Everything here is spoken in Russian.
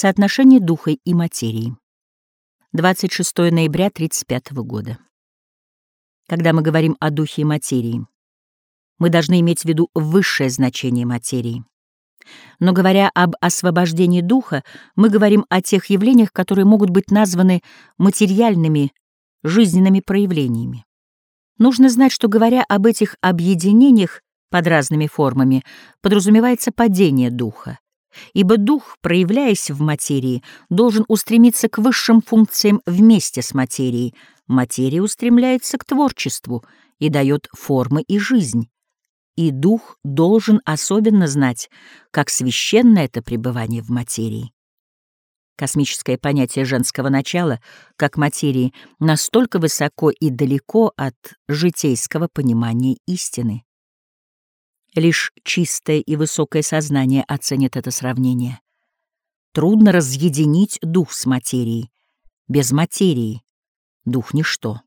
Соотношение духа и материи. 26 ноября 1935 года. Когда мы говорим о духе и материи, мы должны иметь в виду высшее значение материи. Но говоря об освобождении духа, мы говорим о тех явлениях, которые могут быть названы материальными жизненными проявлениями. Нужно знать, что, говоря об этих объединениях под разными формами, подразумевается падение духа, ибо дух, проявляясь в материи, должен устремиться к высшим функциям вместе с материей. Материя устремляется к творчеству и дает формы и жизнь. И дух должен особенно знать, как священно это пребывание в материи. Космическое понятие женского начала, как материи, настолько высоко и далеко от житейского понимания истины. Лишь чистое и высокое сознание оценит это сравнение. Трудно разъединить дух с материей. Без материи дух — ничто.